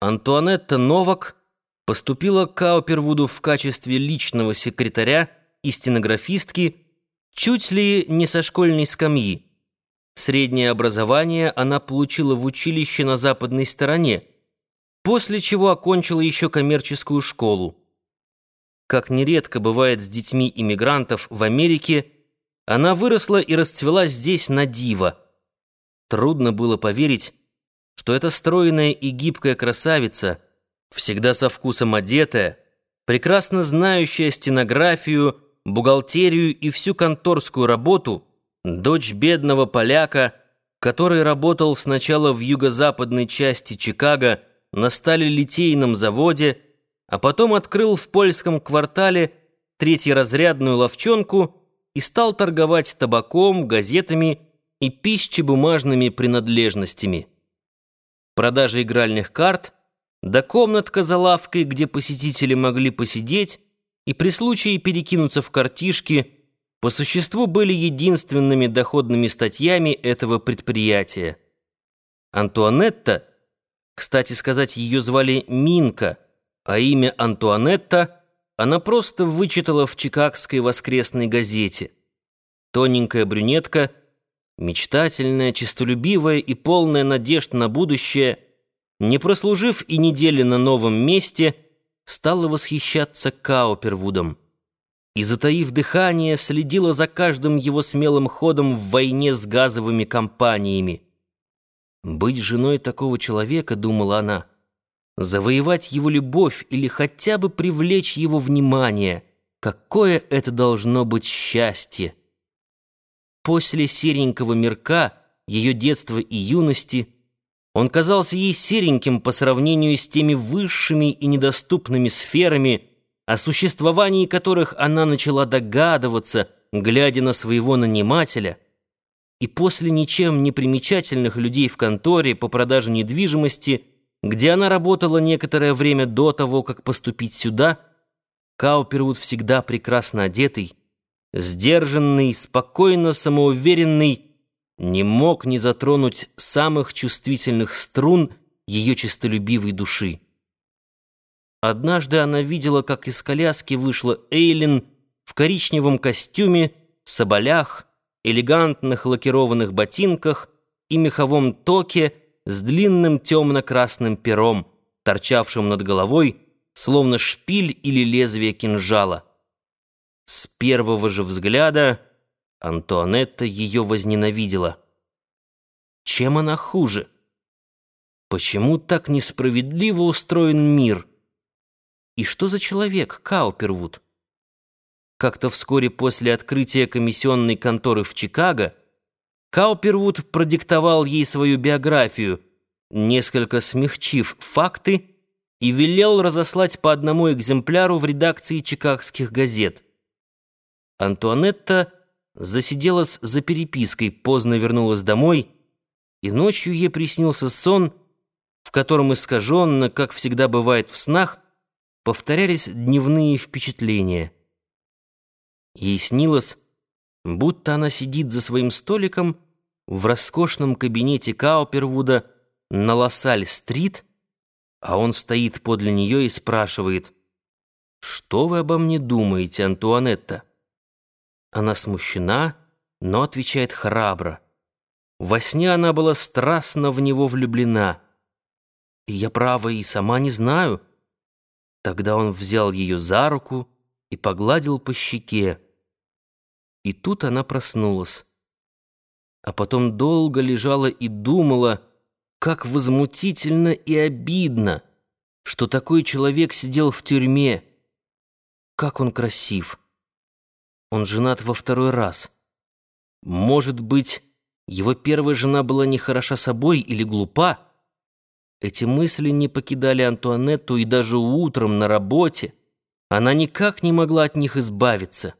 Антуанетта Новак поступила к Каупервуду в качестве личного секретаря и стенографистки чуть ли не со школьной скамьи. Среднее образование она получила в училище на западной стороне, после чего окончила еще коммерческую школу. Как нередко бывает с детьми иммигрантов в Америке, она выросла и расцвела здесь на диво. Трудно было поверить, что эта стройная и гибкая красавица, всегда со вкусом одетая, прекрасно знающая стенографию, бухгалтерию и всю конторскую работу, дочь бедного поляка, который работал сначала в юго-западной части Чикаго на сталелитейном заводе, а потом открыл в польском квартале третьеразрядную ловчонку и стал торговать табаком, газетами и пищебумажными принадлежностями продажа игральных карт, до комнатка за лавкой, где посетители могли посидеть и при случае перекинуться в картишки, по существу были единственными доходными статьями этого предприятия. Антуанетта, кстати сказать, ее звали Минка, а имя Антуанетта она просто вычитала в Чикагской воскресной газете. Тоненькая брюнетка — Мечтательная, честолюбивая и полная надежд на будущее, не прослужив и недели на новом месте, стала восхищаться Каупервудом и, затаив дыхание, следила за каждым его смелым ходом в войне с газовыми компаниями. «Быть женой такого человека, — думала она, — завоевать его любовь или хотя бы привлечь его внимание, какое это должно быть счастье!» После серенького мирка, ее детства и юности, он казался ей сереньким по сравнению с теми высшими и недоступными сферами, о существовании которых она начала догадываться, глядя на своего нанимателя, и после ничем не примечательных людей в конторе по продаже недвижимости, где она работала некоторое время до того, как поступить сюда, Каупервуд всегда прекрасно одетый, сдержанный, спокойно самоуверенный, не мог не затронуть самых чувствительных струн ее честолюбивой души. Однажды она видела, как из коляски вышла Эйлин в коричневом костюме, соболях, элегантных лакированных ботинках и меховом токе с длинным темно-красным пером, торчавшим над головой, словно шпиль или лезвие кинжала. С первого же взгляда Антуанетта ее возненавидела. Чем она хуже? Почему так несправедливо устроен мир? И что за человек Каупервуд? Как-то вскоре после открытия комиссионной конторы в Чикаго Каупервуд продиктовал ей свою биографию, несколько смягчив факты, и велел разослать по одному экземпляру в редакции чикагских газет. Антуанетта засиделась за перепиской, поздно вернулась домой, и ночью ей приснился сон, в котором искаженно, как всегда бывает в снах, повторялись дневные впечатления. Ей снилось, будто она сидит за своим столиком в роскошном кабинете Каупервуда на Лассаль-стрит, а он стоит подле нее и спрашивает, «Что вы обо мне думаете, Антуанетта?» Она смущена, но отвечает храбро. Во сне она была страстно в него влюблена. И я, право, и сама не знаю. Тогда он взял ее за руку и погладил по щеке. И тут она проснулась. А потом долго лежала и думала, как возмутительно и обидно, что такой человек сидел в тюрьме. Как он красив! Он женат во второй раз. Может быть, его первая жена была не хороша собой или глупа? Эти мысли не покидали Антуанетту и даже утром на работе. Она никак не могла от них избавиться.